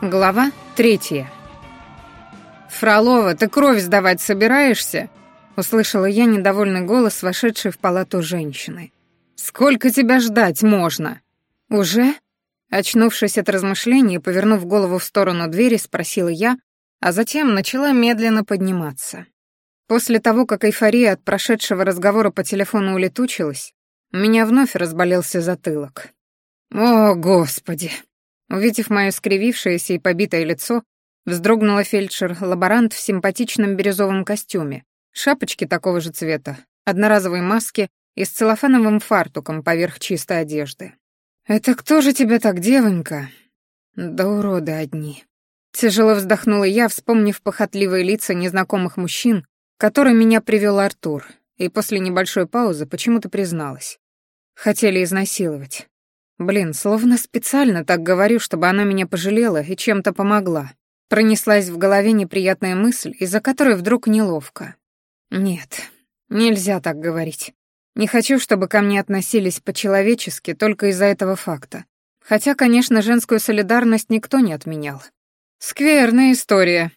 Глава третья. «Фролова, ты кровь сдавать собираешься?» — услышала я недовольный голос, вошедшей в палату женщины. «Сколько тебя ждать можно?» «Уже?» Очнувшись от размышлений и повернув голову в сторону двери, спросила я, а затем начала медленно подниматься. После того, как эйфория от прошедшего разговора по телефону улетучилась, у меня вновь разболелся затылок. «О, Господи!» Увидев мое скривившееся и побитое лицо, вздрогнула фельдшер-лаборант в симпатичном бирюзовом костюме, шапочке такого же цвета, одноразовой маске и с целлофановым фартуком поверх чистой одежды. «Это кто же тебя так, девонька?» «Да уроды одни». Тяжело вздохнула я, вспомнив похотливые лица незнакомых мужчин, который меня привел Артур, и после небольшой паузы почему-то призналась. Хотели изнасиловать. Блин, словно специально так говорю, чтобы она меня пожалела и чем-то помогла. Пронеслась в голове неприятная мысль, из-за которой вдруг неловко. Нет, нельзя так говорить. Не хочу, чтобы ко мне относились по-человечески только из-за этого факта. Хотя, конечно, женскую солидарность никто не отменял. Скверная история.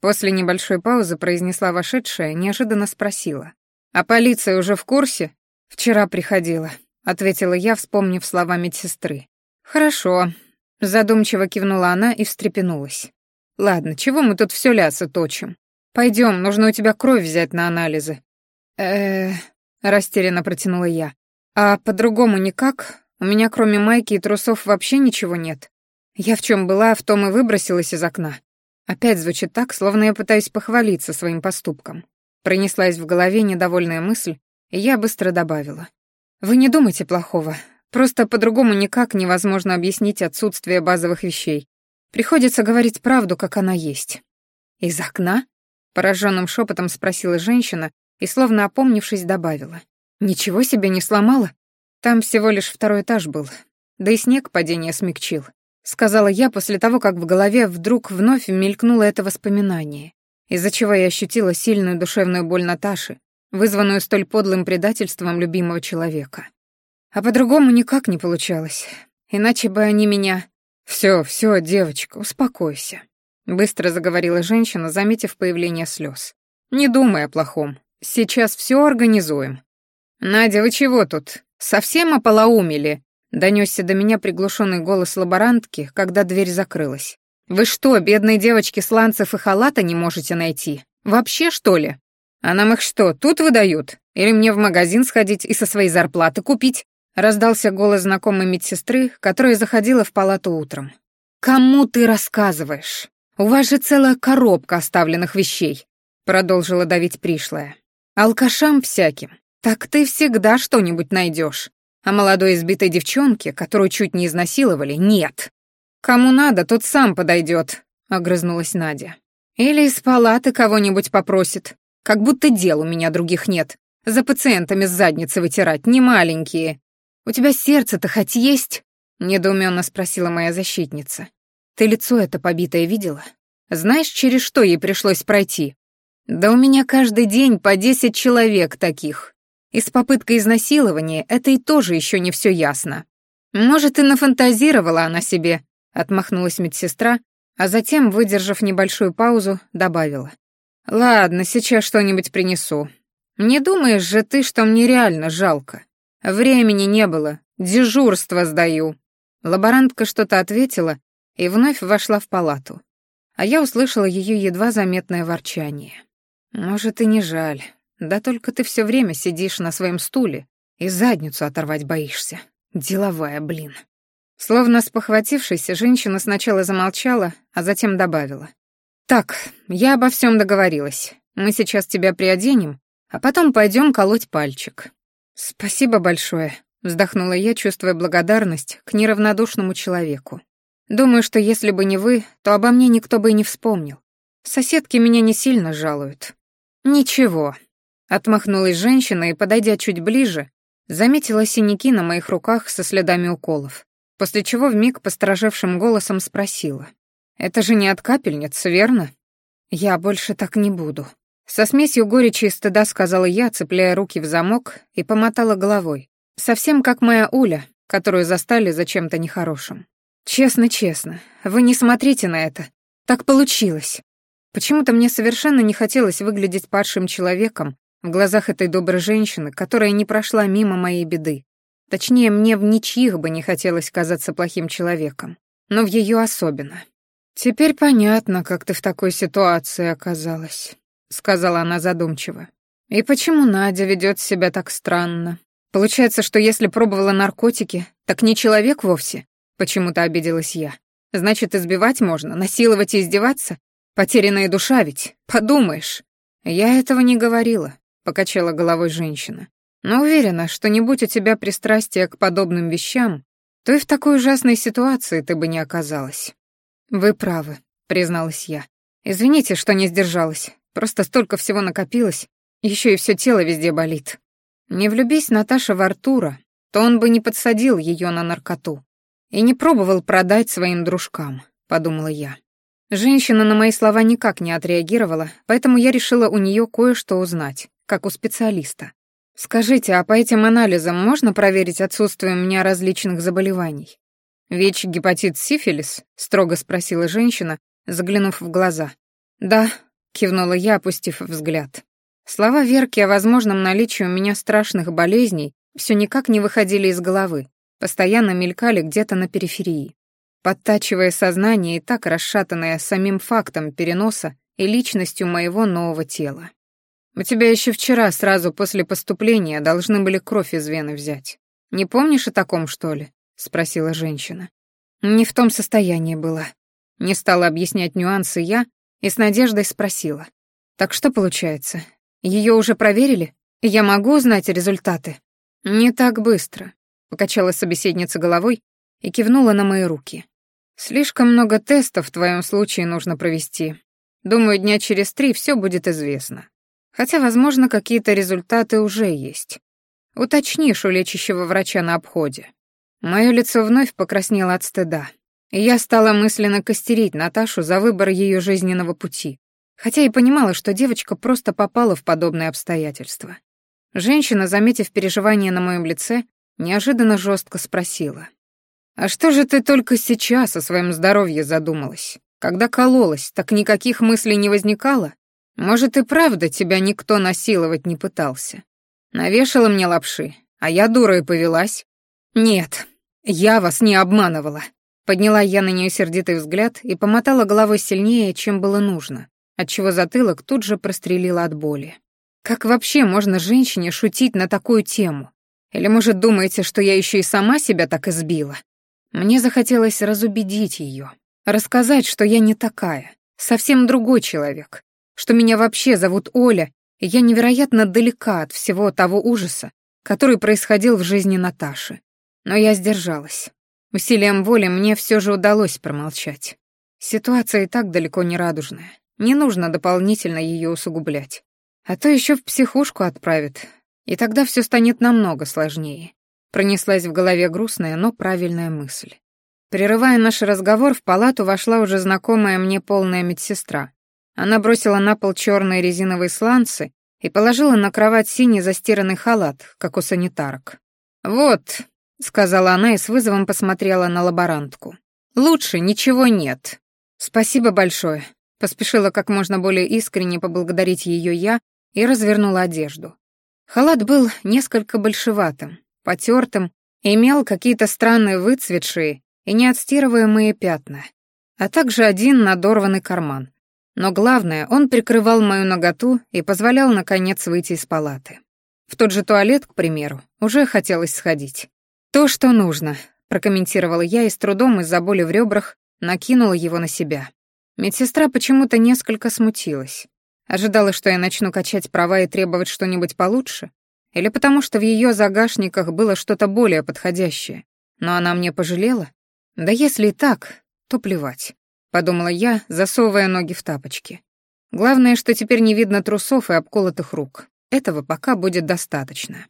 После небольшой паузы произнесла вошедшая, неожиданно спросила. «А полиция уже в курсе?» «Вчера приходила», — ответила я, вспомнив слова медсестры. «Хорошо», — задумчиво кивнула она и встрепенулась. «Ладно, чего мы тут все лясы точим? Пойдем, нужно у тебя кровь взять на анализы». э растерянно протянула я. «А по-другому никак? У меня кроме майки и трусов вообще ничего нет. Я в чем была, в том и выбросилась из окна. Опять звучит так, словно я пытаюсь похвалиться своим поступком. Пронеслась в голове недовольная мысль, и я быстро добавила. Вы не думайте плохого. Просто по-другому никак невозможно объяснить отсутствие базовых вещей. Приходится говорить правду, как она есть. Из окна? Пораженным шепотом спросила женщина и, словно опомнившись, добавила. Ничего себе не сломала? Там всего лишь второй этаж был. Да и снег падение смягчил. Сказала я после того, как в голове вдруг вновь мелькнуло это воспоминание, из-за чего я ощутила сильную душевную боль Наташи, вызванную столь подлым предательством любимого человека. А по-другому никак не получалось. Иначе бы они меня... «Всё, всё, девочка, успокойся», — быстро заговорила женщина, заметив появление слёз. «Не думай о плохом. Сейчас всё организуем». «Надя, вы чего тут? Совсем ополоумели?» — донёсся до меня приглушённый голос лаборантки, когда дверь закрылась. «Вы что, бедные девочки сланцев и халата не можете найти? Вообще, что ли?» «А нам их что, тут выдают? Или мне в магазин сходить и со своей зарплаты купить?» Раздался голос знакомой медсестры, которая заходила в палату утром. «Кому ты рассказываешь? У вас же целая коробка оставленных вещей», продолжила давить пришлая. «Алкашам всяким. Так ты всегда что-нибудь найдешь. А молодой избитой девчонке, которую чуть не изнасиловали, нет. Кому надо, тот сам подойдет», огрызнулась Надя. «Или из палаты кого-нибудь попросит. Как будто дел у меня других нет. За пациентами с задницы вытирать, не маленькие. У тебя сердце-то хоть есть?» — недоуменно спросила моя защитница. «Ты лицо это побитое видела? Знаешь, через что ей пришлось пройти? Да у меня каждый день по десять человек таких. И с попыткой изнасилования это и тоже еще не все ясно. Может, и нафантазировала она себе», — отмахнулась медсестра, а затем, выдержав небольшую паузу, добавила. «Ладно, сейчас что-нибудь принесу. Не думаешь же ты, что мне реально жалко? Времени не было, дежурство сдаю». Лаборантка что-то ответила и вновь вошла в палату. А я услышала ее едва заметное ворчание. «Может, и не жаль. Да только ты все время сидишь на своем стуле и задницу оторвать боишься. Деловая, блин». Словно спохватившись, женщина сначала замолчала, а затем добавила. «Так, я обо всем договорилась. Мы сейчас тебя приоденем, а потом пойдем колоть пальчик». «Спасибо большое», — вздохнула я, чувствуя благодарность к неравнодушному человеку. «Думаю, что если бы не вы, то обо мне никто бы и не вспомнил. Соседки меня не сильно жалуют». «Ничего», — отмахнулась женщина и, подойдя чуть ближе, заметила синяки на моих руках со следами уколов, после чего вмиг посторожевшим голосом спросила. Это же не от капельниц, верно? Я больше так не буду. Со смесью горечи и стыда сказала я, цепляя руки в замок, и помотала головой. Совсем как моя Уля, которую застали за чем-то нехорошим. Честно-честно, вы не смотрите на это. Так получилось. Почему-то мне совершенно не хотелось выглядеть падшим человеком в глазах этой доброй женщины, которая не прошла мимо моей беды. Точнее, мне в ничьих бы не хотелось казаться плохим человеком, но в ее особенно. «Теперь понятно, как ты в такой ситуации оказалась», — сказала она задумчиво. «И почему Надя ведет себя так странно? Получается, что если пробовала наркотики, так не человек вовсе?» Почему-то обиделась я. «Значит, избивать можно, насиловать и издеваться? Потерянная душа ведь, подумаешь». «Я этого не говорила», — покачала головой женщина. «Но уверена, что не будь у тебя пристрастия к подобным вещам, то и в такой ужасной ситуации ты бы не оказалась». «Вы правы», — призналась я. «Извините, что не сдержалась. Просто столько всего накопилось, еще и все тело везде болит. Не влюбись Наташа в Артура, то он бы не подсадил ее на наркоту и не пробовал продать своим дружкам», — подумала я. Женщина на мои слова никак не отреагировала, поэтому я решила у нее кое-что узнать, как у специалиста. «Скажите, а по этим анализам можно проверить отсутствие у меня различных заболеваний?» «ВИЧ, гепатит, сифилис?» — строго спросила женщина, заглянув в глаза. «Да», — кивнула я, опустив взгляд. Слова Верки о возможном наличии у меня страшных болезней все никак не выходили из головы, постоянно мелькали где-то на периферии, подтачивая сознание и так расшатанное самим фактом переноса и личностью моего нового тела. «У тебя еще вчера, сразу после поступления, должны были кровь из вены взять. Не помнишь о таком, что ли?» — спросила женщина. «Не в том состоянии была». Не стала объяснять нюансы я и с надеждой спросила. «Так что получается? Ее уже проверили? Я могу узнать результаты?» «Не так быстро», — покачала собеседница головой и кивнула на мои руки. «Слишком много тестов в твоем случае нужно провести. Думаю, дня через три все будет известно. Хотя, возможно, какие-то результаты уже есть. Уточнишь у лечащего врача на обходе. Мое лицо вновь покраснело от стыда, и я стала мысленно костерить Наташу за выбор ее жизненного пути, хотя и понимала, что девочка просто попала в подобные обстоятельства. Женщина, заметив переживание на моем лице, неожиданно жестко спросила. «А что же ты только сейчас о своем здоровье задумалась? Когда кололась, так никаких мыслей не возникало? Может, и правда тебя никто насиловать не пытался? Навешала мне лапши, а я дура и повелась? Нет, «Я вас не обманывала». Подняла я на нее сердитый взгляд и помотала головой сильнее, чем было нужно, отчего затылок тут же прострелила от боли. Как вообще можно женщине шутить на такую тему? Или, может, думаете, что я еще и сама себя так избила? Мне захотелось разубедить ее, рассказать, что я не такая, совсем другой человек, что меня вообще зовут Оля, и я невероятно далека от всего того ужаса, который происходил в жизни Наташи. Но я сдержалась. Усилием воли мне все же удалось промолчать. Ситуация и так далеко не радужная. Не нужно дополнительно ее усугублять. А то еще в психушку отправят, и тогда все станет намного сложнее. Пронеслась в голове грустная, но правильная мысль. Прерывая наш разговор, в палату вошла уже знакомая мне полная медсестра. Она бросила на пол черные резиновые сланцы и положила на кровать синий застиранный халат, как у санитарок. «Вот, — сказала она и с вызовом посмотрела на лаборантку. «Лучше ничего нет». «Спасибо большое», — поспешила как можно более искренне поблагодарить ее я и развернула одежду. Халат был несколько большеватым, потертым, имел какие-то странные выцветшие и неотстирываемые пятна, а также один надорванный карман. Но главное, он прикрывал мою наготу и позволял, наконец, выйти из палаты. В тот же туалет, к примеру, уже хотелось сходить. «То, что нужно», — прокомментировала я и с трудом из-за боли в ребрах накинула его на себя. Медсестра почему-то несколько смутилась. Ожидала, что я начну качать права и требовать что-нибудь получше? Или потому что в ее загашниках было что-то более подходящее? Но она мне пожалела? Да если и так, то плевать, подумала я, засовывая ноги в тапочки. Главное, что теперь не видно трусов и обколотых рук. Этого пока будет достаточно.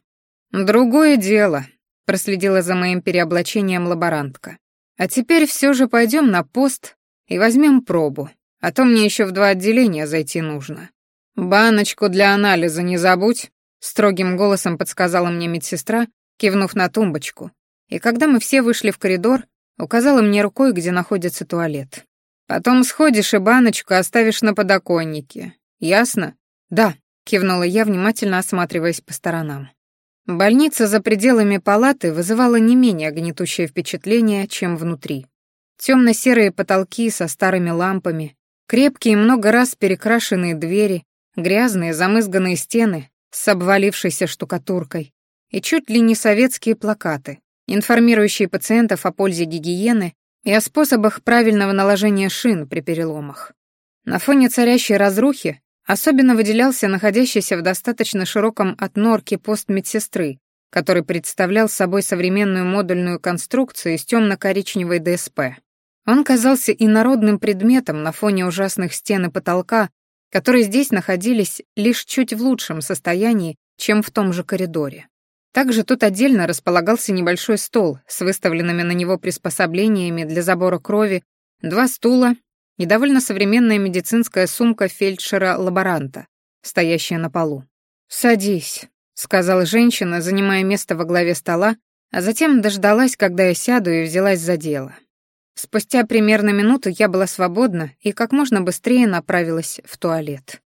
Другое дело, проследила за моим переоблачением лаборантка. А теперь все же пойдем на пост и возьмем пробу, а то мне еще в два отделения зайти нужно. Баночку для анализа не забудь, строгим голосом подсказала мне медсестра, кивнув на тумбочку. И когда мы все вышли в коридор, указала мне рукой, где находится туалет. «Потом сходишь и баночку оставишь на подоконнике. Ясно?» «Да», — кивнула я, внимательно осматриваясь по сторонам. Больница за пределами палаты вызывала не менее гнетущее впечатление, чем внутри. Темно-серые потолки со старыми лампами, крепкие много раз перекрашенные двери, грязные замызганные стены с обвалившейся штукатуркой и чуть ли не советские плакаты, информирующие пациентов о пользе гигиены и о способах правильного наложения шин при переломах. На фоне царящей разрухи особенно выделялся находящийся в достаточно широком от норки пост медсестры, который представлял собой современную модульную конструкцию из темно-коричневой ДСП. Он казался инородным предметом на фоне ужасных стен и потолка, которые здесь находились лишь чуть в лучшем состоянии, чем в том же коридоре. Также тут отдельно располагался небольшой стол с выставленными на него приспособлениями для забора крови, два стула и довольно современная медицинская сумка фельдшера-лаборанта, стоящая на полу. «Садись», — сказала женщина, занимая место во главе стола, а затем дождалась, когда я сяду, и взялась за дело. Спустя примерно минуту я была свободна и как можно быстрее направилась в туалет.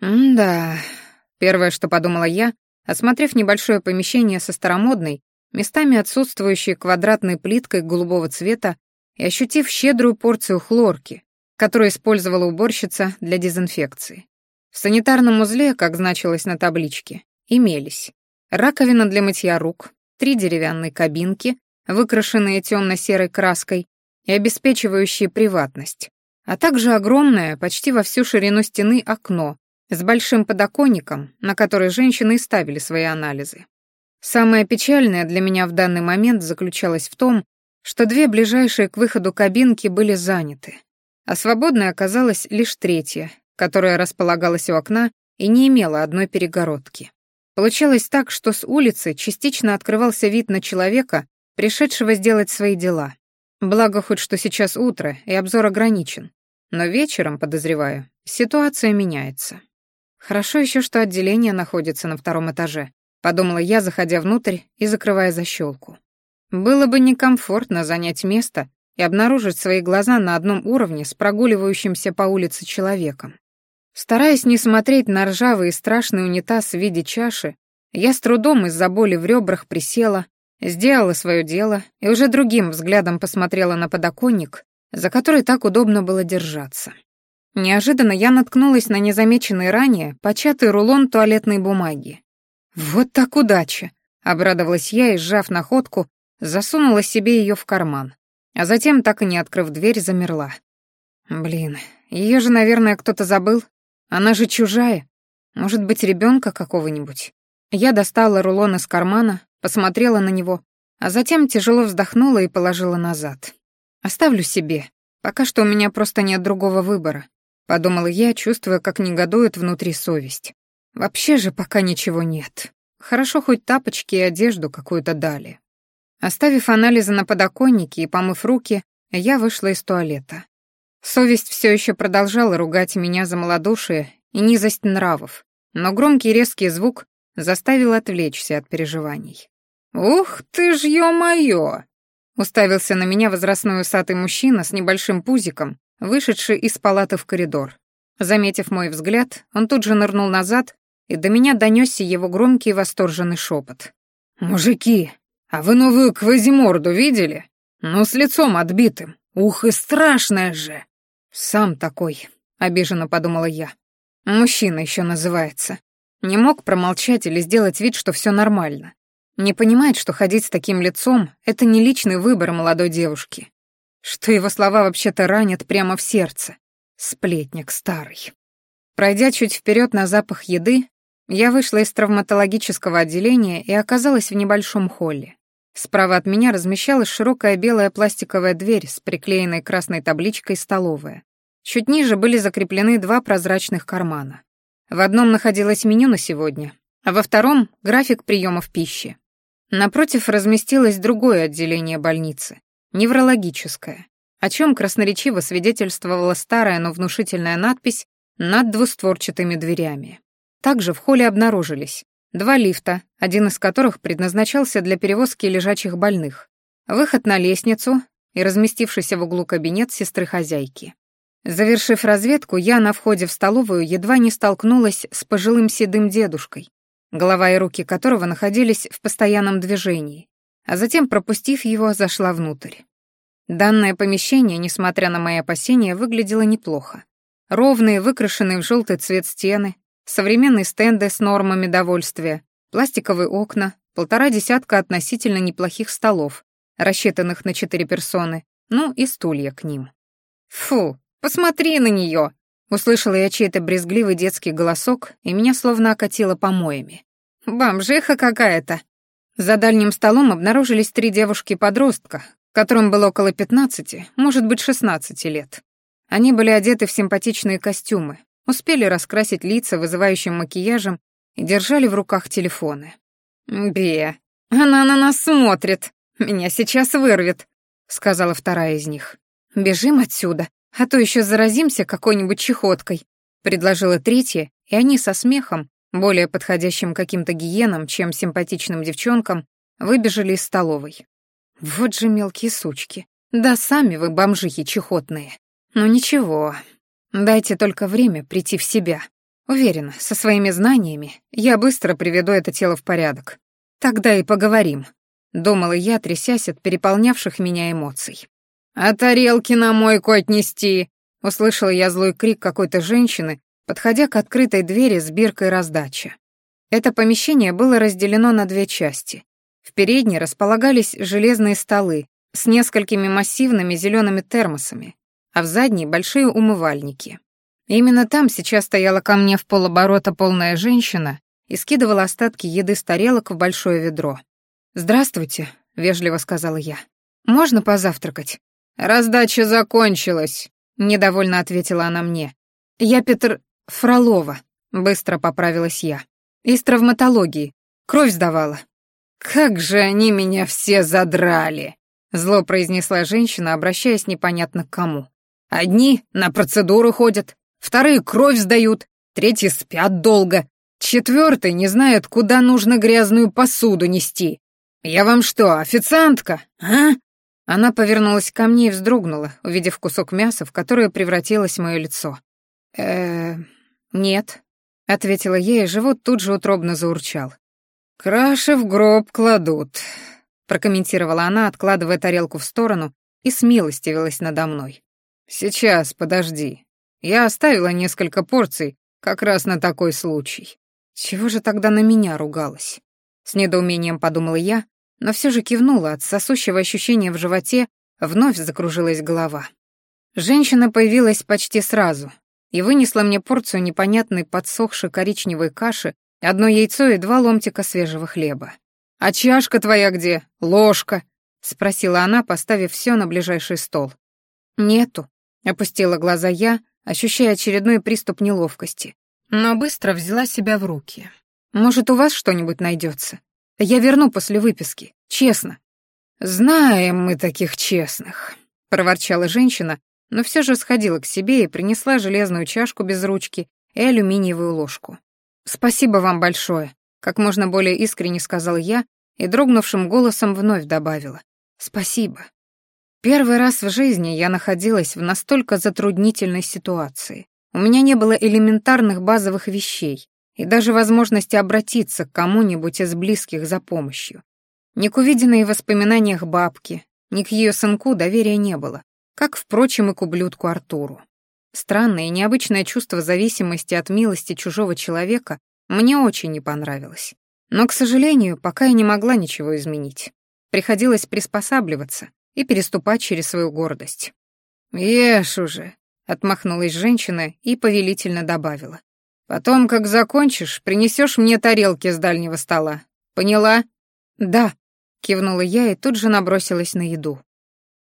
«М-да», — первое, что подумала я, осмотрев небольшое помещение со старомодной, местами отсутствующей квадратной плиткой голубого цвета и ощутив щедрую порцию хлорки, которую использовала уборщица для дезинфекции. В санитарном узле, как значилось на табличке, имелись раковина для мытья рук, три деревянные кабинки, выкрашенные темно-серой краской и обеспечивающие приватность, а также огромное, почти во всю ширину стены окно с большим подоконником, на который женщины ставили свои анализы. Самое печальное для меня в данный момент заключалось в том, что две ближайшие к выходу кабинки были заняты, а свободной оказалась лишь третья, которая располагалась у окна и не имела одной перегородки. Получалось так, что с улицы частично открывался вид на человека, пришедшего сделать свои дела. Благо хоть что сейчас утро, и обзор ограничен. Но вечером, подозреваю, ситуация меняется. Хорошо еще, что отделение находится на втором этаже, подумала я, заходя внутрь и закрывая защелку. Было бы некомфортно занять место, и обнаружить свои глаза на одном уровне с прогуливающимся по улице человеком. Стараясь не смотреть на ржавый и страшный унитаз в виде чаши, я с трудом из-за боли в ребрах присела, сделала свое дело и уже другим взглядом посмотрела на подоконник, за который так удобно было держаться. Неожиданно я наткнулась на незамеченный ранее початый рулон туалетной бумаги. «Вот так удача!» — обрадовалась я и, сжав находку, засунула себе ее в карман а затем, так и не открыв дверь, замерла. Блин, ее же, наверное, кто-то забыл. Она же чужая. Может быть, ребенка какого-нибудь. Я достала рулон из кармана, посмотрела на него, а затем тяжело вздохнула и положила назад. Оставлю себе. Пока что у меня просто нет другого выбора, подумала я, чувствуя, как негодует внутри совесть. Вообще же пока ничего нет. Хорошо хоть тапочки и одежду какую-то дали. Оставив анализы на подоконнике и помыв руки, я вышла из туалета. Совесть все еще продолжала ругать меня за малодушие и низость нравов, но громкий резкий звук заставил отвлечься от переживаний. «Ух ты ж, ё-моё!» Уставился на меня возрастной усатый мужчина с небольшим пузиком, вышедший из палаты в коридор. Заметив мой взгляд, он тут же нырнул назад, и до меня донесся его громкий восторженный шепот. «Мужики, а вы новую квазиморду видели? Ну, с лицом отбитым. Ух, и страшная же!» «Сам такой», — обиженно подумала я. «Мужчина еще называется. Не мог промолчать или сделать вид, что все нормально. Не понимает, что ходить с таким лицом — это не личный выбор молодой девушки. Что его слова вообще-то ранят прямо в сердце. Сплетник старый. Пройдя чуть вперед на запах еды, я вышла из травматологического отделения и оказалась в небольшом холле. Справа от меня размещалась широкая белая пластиковая дверь с приклеенной красной табличкой «Столовая». Чуть ниже были закреплены два прозрачных кармана. В одном находилось меню на сегодня, а во втором — график приемов пищи. Напротив разместилось другое отделение больницы, неврологическое, о чем красноречиво свидетельствовала старая, но внушительная надпись над двустворчатыми дверями. Также в холле обнаружились Два лифта, один из которых предназначался для перевозки лежачих больных. Выход на лестницу и разместившийся в углу кабинет сестры-хозяйки. Завершив разведку, я на входе в столовую едва не столкнулась с пожилым седым дедушкой, голова и руки которого находились в постоянном движении, а затем, пропустив его, зашла внутрь. Данное помещение, несмотря на мои опасения, выглядело неплохо. Ровные, выкрашенные в желтый цвет стены, современные стенды с нормами довольствия, пластиковые окна, полтора десятка относительно неплохих столов, рассчитанных на четыре персоны, ну и стулья к ним. «Фу, посмотри на нее! Услышала я чей-то брезгливый детский голосок, и меня словно окатило помоями. «Бомжиха какая-то!» За дальним столом обнаружились три девушки-подростка, которым было около пятнадцати, может быть, шестнадцати лет. Они были одеты в симпатичные костюмы, успели раскрасить лица вызывающим макияжем и держали в руках телефоны. «Бе, она на нас смотрит, меня сейчас вырвет», — сказала вторая из них. «Бежим отсюда, а то еще заразимся какой-нибудь чехоткой», — предложила третья, и они со смехом, более подходящим каким-то гиенам, чем симпатичным девчонкам, выбежали из столовой. Вот же мелкие сучки. Да сами вы бомжихи чехотные. Ну ничего, дайте только время прийти в себя. Уверена, со своими знаниями я быстро приведу это тело в порядок. Тогда и поговорим. Думала я, трясясь от переполнявших меня эмоций. «А тарелки на мойку отнести!» Услышала я злой крик какой-то женщины, подходя к открытой двери с биркой раздачи. Это помещение было разделено на две части. В передней располагались железные столы с несколькими массивными зелеными термосами, а в задней — большие умывальники. Именно там сейчас стояла ко мне в полоборота полная женщина и скидывала остатки еды с тарелок в большое ведро. «Здравствуйте», — вежливо сказала я. «Можно позавтракать?» «Раздача закончилась», — недовольно ответила она мне. «Я Петр Фролова», — быстро поправилась я. «Из травматологии. Кровь сдавала». «Как же они меня все задрали!» — зло произнесла женщина, обращаясь непонятно к кому. «Одни на процедуру ходят, вторые кровь сдают, третьи спят долго, четвертый не знают, куда нужно грязную посуду нести. Я вам что, официантка, а?» Она повернулась ко мне и вздрогнула, увидев кусок мяса, в которое превратилось мое лицо. э нет», — ответила ей, и живот тут же утробно заурчал. «Краши в гроб кладут», — прокомментировала она, откладывая тарелку в сторону и смилостивилась надо мной. «Сейчас, подожди. Я оставила несколько порций как раз на такой случай. Чего же тогда на меня ругалась?» С недоумением подумала я, но все же кивнула от сосущего ощущения в животе, вновь закружилась голова. Женщина появилась почти сразу и вынесла мне порцию непонятной подсохшей коричневой каши Одно яйцо и два ломтика свежего хлеба. «А чашка твоя где? Ложка?» — спросила она, поставив все на ближайший стол. «Нету», — опустила глаза я, ощущая очередной приступ неловкости, но быстро взяла себя в руки. «Может, у вас что-нибудь найдется? Я верну после выписки, честно». «Знаем мы таких честных», — проворчала женщина, но все же сходила к себе и принесла железную чашку без ручки и алюминиевую ложку. «Спасибо вам большое», — как можно более искренне сказал я и дрогнувшим голосом вновь добавила. «Спасибо». Первый раз в жизни я находилась в настолько затруднительной ситуации. У меня не было элементарных базовых вещей и даже возможности обратиться к кому-нибудь из близких за помощью. Ни к увиденной в воспоминаниях бабки, ни к ее сынку доверия не было, как, впрочем, и к ублюдку Артуру. Странное и необычное чувство зависимости от милости чужого человека мне очень не понравилось. Но, к сожалению, пока я не могла ничего изменить. Приходилось приспосабливаться и переступать через свою гордость. «Ешь уже», — отмахнулась женщина и повелительно добавила. «Потом, как закончишь, принесешь мне тарелки с дальнего стола. Поняла?» «Да», — кивнула я и тут же набросилась на еду.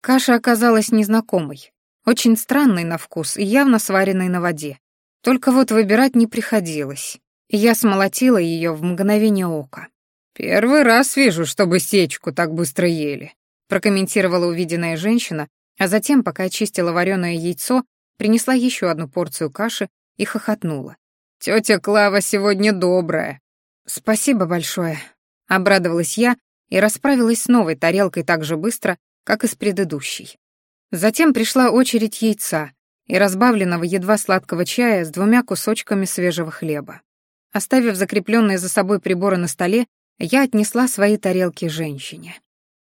Каша оказалась незнакомой, очень странный на вкус и явно сваренный на воде. Только вот выбирать не приходилось. Я смолотила ее в мгновение ока. «Первый раз вижу, чтобы сечку так быстро ели», прокомментировала увиденная женщина, а затем, пока очистила вареное яйцо, принесла еще одну порцию каши и хохотнула. «Тетя Клава сегодня добрая». «Спасибо большое», — обрадовалась я и расправилась с новой тарелкой так же быстро, как и с предыдущей. Затем пришла очередь яйца и разбавленного едва сладкого чая с двумя кусочками свежего хлеба. Оставив закрепленные за собой приборы на столе, я отнесла свои тарелки женщине.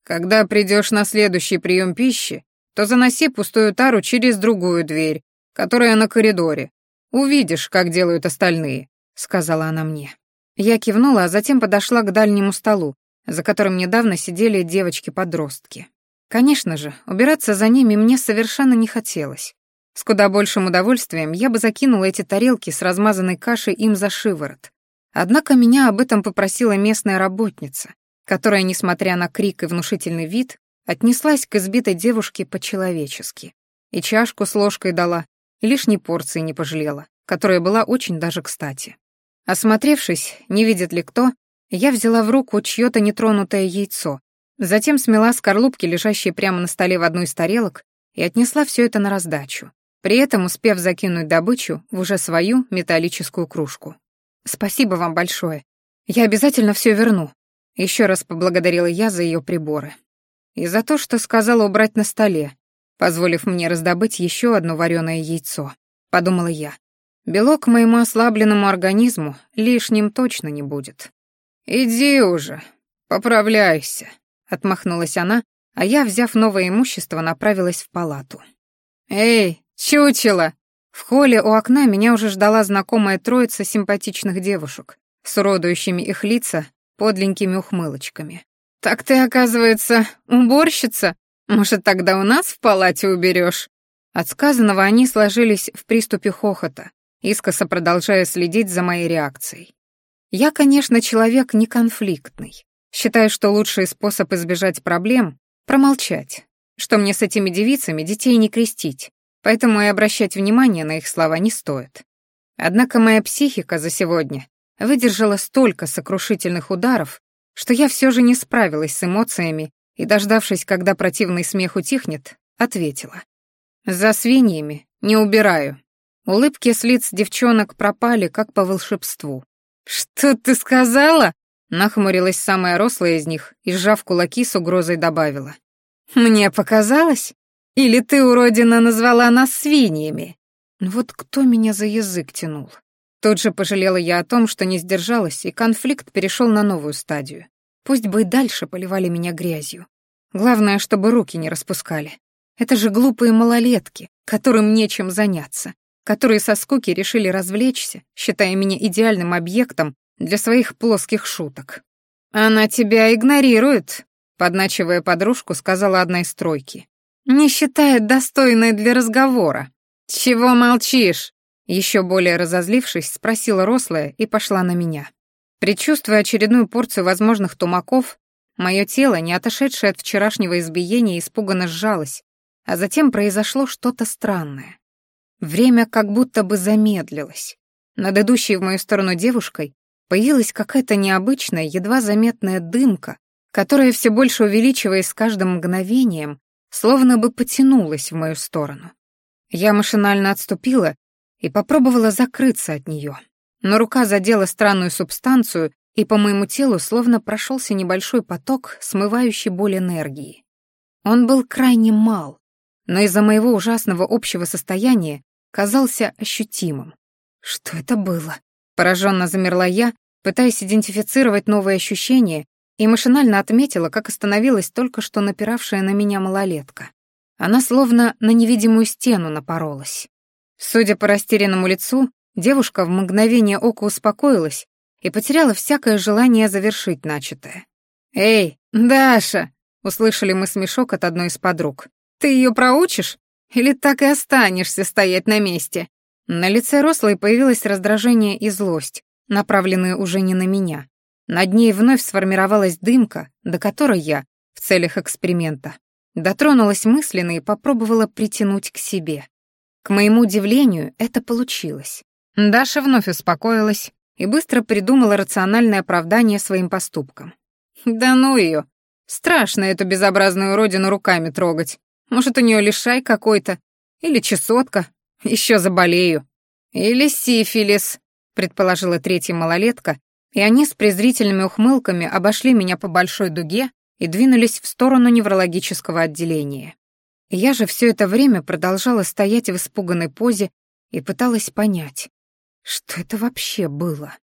«Когда придешь на следующий прием пищи, то заноси пустую тару через другую дверь, которая на коридоре. Увидишь, как делают остальные», — сказала она мне. Я кивнула, а затем подошла к дальнему столу, за которым недавно сидели девочки-подростки. Конечно же, убираться за ними мне совершенно не хотелось. С куда большим удовольствием я бы закинула эти тарелки с размазанной кашей им за шиворот. Однако меня об этом попросила местная работница, которая, несмотря на крик и внушительный вид, отнеслась к избитой девушке по-человечески. И чашку с ложкой дала, и лишней порции не пожалела, которая была очень даже кстати. Осмотревшись, не видит ли кто, я взяла в руку чьё-то нетронутое яйцо, затем смела скорлупки, лежащие прямо на столе в одну из тарелок, и отнесла все это на раздачу, при этом успев закинуть добычу в уже свою металлическую кружку. «Спасибо вам большое. Я обязательно все верну», — еще раз поблагодарила я за ее приборы. И за то, что сказала убрать на столе, позволив мне раздобыть еще одно вареное яйцо, подумала я. Белок моему ослабленному организму лишним точно не будет. «Иди уже, поправляйся», — отмахнулась она, а я, взяв новое имущество, направилась в палату. «Эй, чучело!» В холле у окна меня уже ждала знакомая троица симпатичных девушек, с уродующими их лица подленькими ухмылочками. «Так ты, оказывается, уборщица? Может, тогда у нас в палате уберешь?» От сказанного они сложились в приступе хохота, искоса продолжая следить за моей реакцией. Я, конечно, человек не конфликтный. Считаю, что лучший способ избежать проблем — промолчать, что мне с этими девицами детей не крестить, поэтому и обращать внимание на их слова не стоит. Однако моя психика за сегодня выдержала столько сокрушительных ударов, что я все же не справилась с эмоциями и, дождавшись, когда противный смех утихнет, ответила. «За свиньями не убираю». Улыбки с лиц девчонок пропали, как по волшебству. «Что ты сказала?» — нахмурилась самая рослая из них и, сжав кулаки, с угрозой добавила. «Мне показалось? Или ты, уродина, назвала нас свиньями?» ну Вот кто меня за язык тянул? Тут же пожалела я о том, что не сдержалась, и конфликт перешел на новую стадию. Пусть бы и дальше поливали меня грязью. Главное, чтобы руки не распускали. Это же глупые малолетки, которым нечем заняться которые со скуки решили развлечься, считая меня идеальным объектом для своих плоских шуток. «Она тебя игнорирует», — подначивая подружку, сказала одна из тройки. «Не считает достойной для разговора». «Чего молчишь?» Еще более разозлившись, спросила рослая и пошла на меня. Предчувствуя очередную порцию возможных тумаков, мое тело, не отошедшее от вчерашнего избиения, испуганно сжалось, а затем произошло что-то странное. Время как будто бы замедлилось. Над идущей в мою сторону девушкой появилась какая-то необычная, едва заметная дымка, которая все больше увеличиваясь с каждым мгновением, словно бы потянулась в мою сторону. Я машинально отступила и попробовала закрыться от нее, но рука задела странную субстанцию, и по моему телу словно прошелся небольшой поток, смывающий боль энергии. Он был крайне мал, но из-за моего ужасного общего состояния казался ощутимым. Что это было? Пораженно замерла я, пытаясь идентифицировать новые ощущения, и машинально отметила, как остановилась только что напиравшая на меня малолетка. Она словно на невидимую стену напоролась. Судя по растерянному лицу, девушка в мгновение ока успокоилась и потеряла всякое желание завершить начатое. «Эй, Даша!» — услышали мы смешок от одной из подруг. «Ты ее проучишь? Или так и останешься стоять на месте?» На лице рослой появилось раздражение и злость, направленные уже не на меня. Над ней вновь сформировалась дымка, до которой я, в целях эксперимента, дотронулась мысленно и попробовала притянуть к себе. К моему удивлению, это получилось. Даша вновь успокоилась и быстро придумала рациональное оправдание своим поступкам. «Да ну ее! Страшно эту безобразную родину руками трогать. Может, у нее лишай какой-то, или чесотка, еще заболею. Или сифилис, предположила третья малолетка, и они с презрительными ухмылками обошли меня по большой дуге и двинулись в сторону неврологического отделения. Я же все это время продолжала стоять в испуганной позе и пыталась понять, что это вообще было.